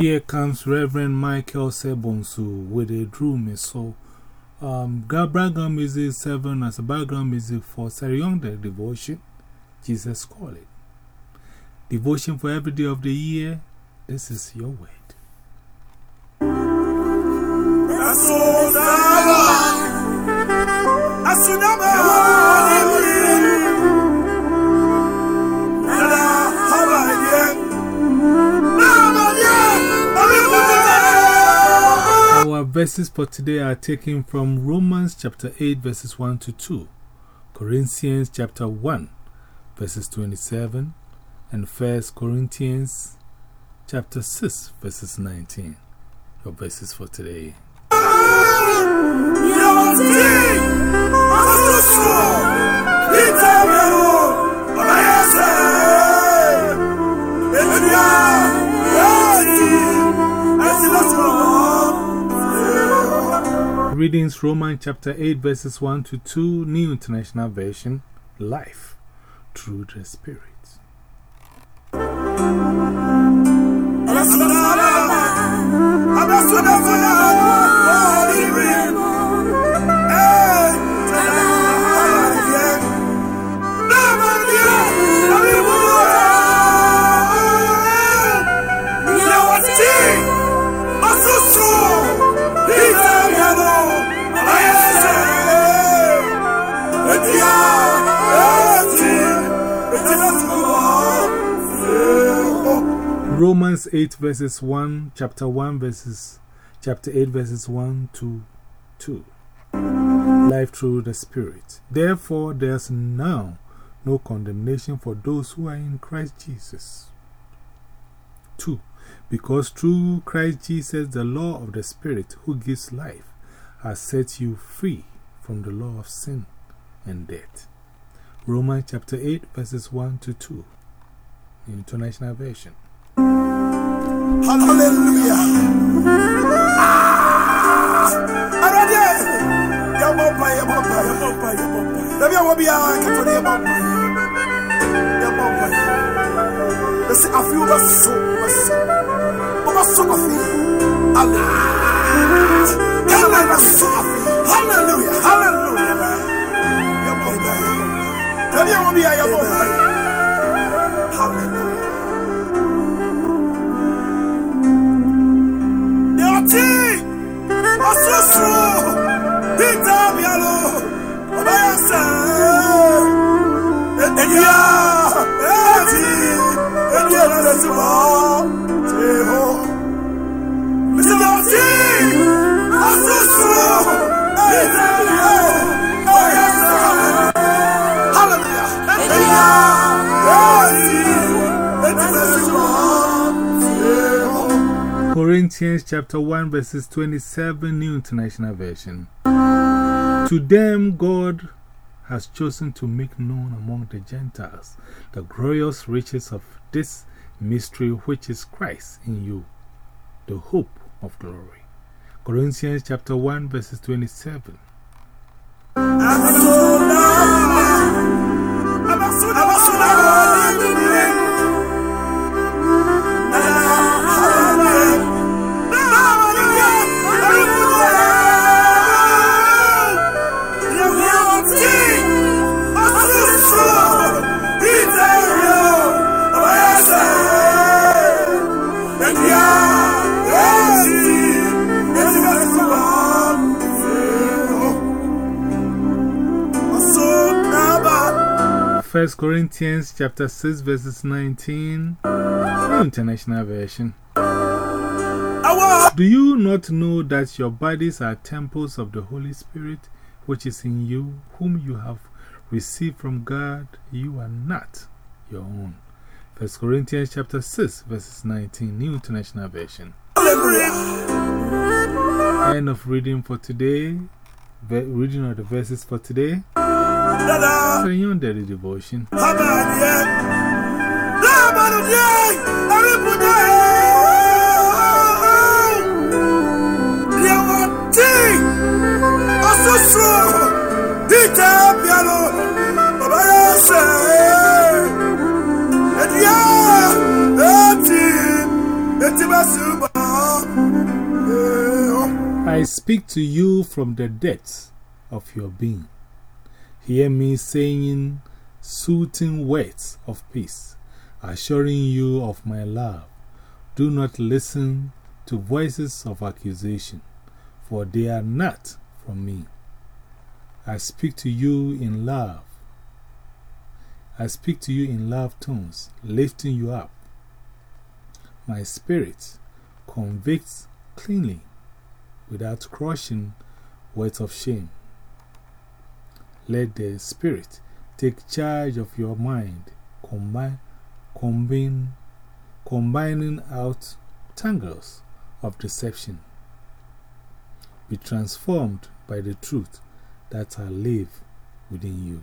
Here comes Reverend Michael Sebonsu with a drum. So, um, background music 7 as a background music for the devotion, Jesus Calling. Devotion for every day of the year. This is your word. Verses for today are taken from Romans chapter 8, verses 1 to 2, Corinthians chapter 1, verses 27, and 1 Corinthians chapter 6, verses 19. Your verses for today. Readings Romans chapter 8, verses 1 to 2, New International Version, Life through the Spirit. Romans 8 verses 1, chapter 1 verses, chapter 8 verses 1 to 2. Life through the Spirit. Therefore, there's now no condemnation for those who are in Christ Jesus. 2. Because through Christ Jesus, the law of the Spirit who gives life has set you free from the law of sin and death. Romans chapter 8 verses 1 to 2. International Version. Hallelujah. Already. Yamompa, yamompa, yamompa, yamompa. Maybe I will be a Catholic yamompa. Yamompa. They say, I feel the soul. Over so of me. Hallelujah. Hallelujah. Yamompa. Maybe I will be a yamompa. Corinthians chapter 1 verses 27 New International Version. To them God has chosen to make known among the Gentiles the glorious riches of this mystery which is Christ in you, the hope of glory. Corinthians chapter 1 verses 27. First Corinthians chapter 6 verses 19 International Version. Do you not know that your bodies are temples of the Holy Spirit which is in you whom you have received from God? You are not your own. First Corinthians chapter 6 verses 19 New International Version. End of reading for today. Reading of the verses for today. Dada. Carrying on daily devotion. Habadiye. Labadiye. Aribude. Diamante. Asusu. Dita piano. Baba yase. Edia. Eti. Eti basuba. I speak to you from the depths of your being. Hear me saying soothing words of peace, assuring you of my love. Do not listen to voices of accusation, for they are not from me. I speak to you in love. I speak to you in love tones, lifting you up. My spirit convicts cleanly without crushing words of shame. Let the Spirit take charge of your mind, combine, combine, combining out tangles of deception. Be transformed by the truth that I live within you.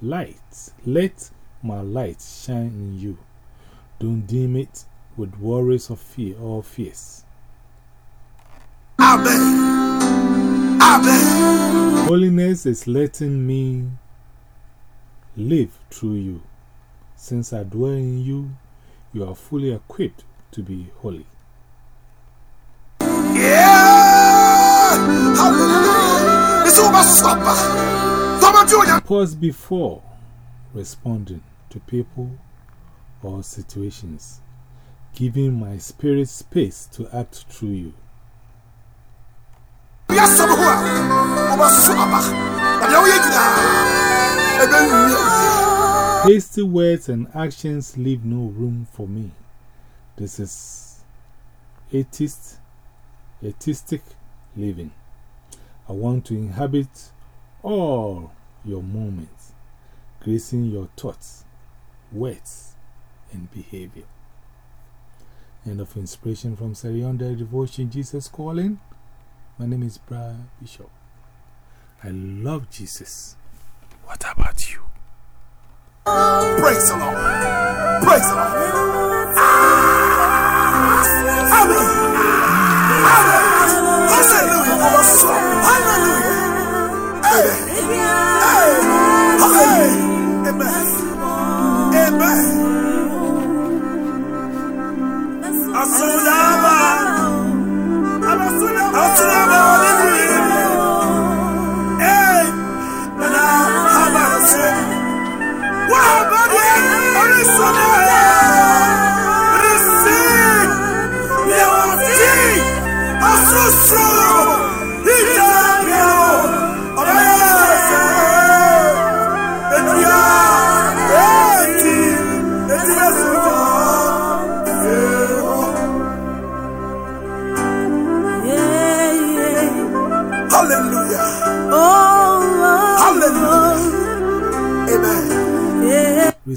light. Let my light shine in you. Don't dim it with worries of fear or fears. Amen. Amen. Holiness is letting me live through you. Since I dwell in you, you are fully equipped to be holy. Yeah! Hallelujah. Pause before responding to people or situations, giving my spirit space to act through you. Hasty words and actions leave no room for me. This is atheist, atheistic living. I want to inhabit all your moments, gracing your thoughts, words, and behavior. End of inspiration from Sarionda Devotion Jesus Calling. My name is Brad Bishop. I love Jesus. What about you? Praise the Lord. Praise the Lord. Ah! Amen.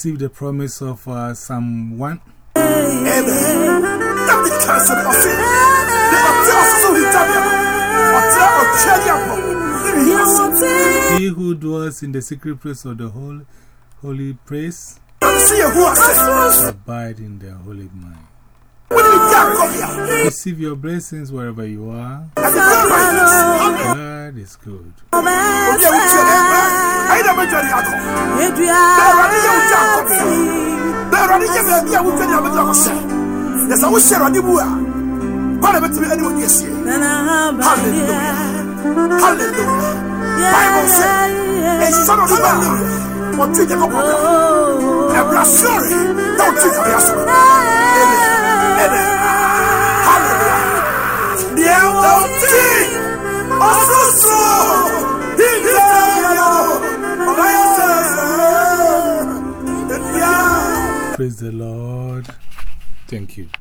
Receive the promise of uh, Psalm 1. He who dwells in the secret place of the holy, holy place abide in the holy mind. Receive your blessings wherever you are. God is good. Hallelujah. Hallelujah. Bible says, a son of man, what did you go for? A brasserie, don't think of yourself. Hallelujah. Praise the Lord. Thank you.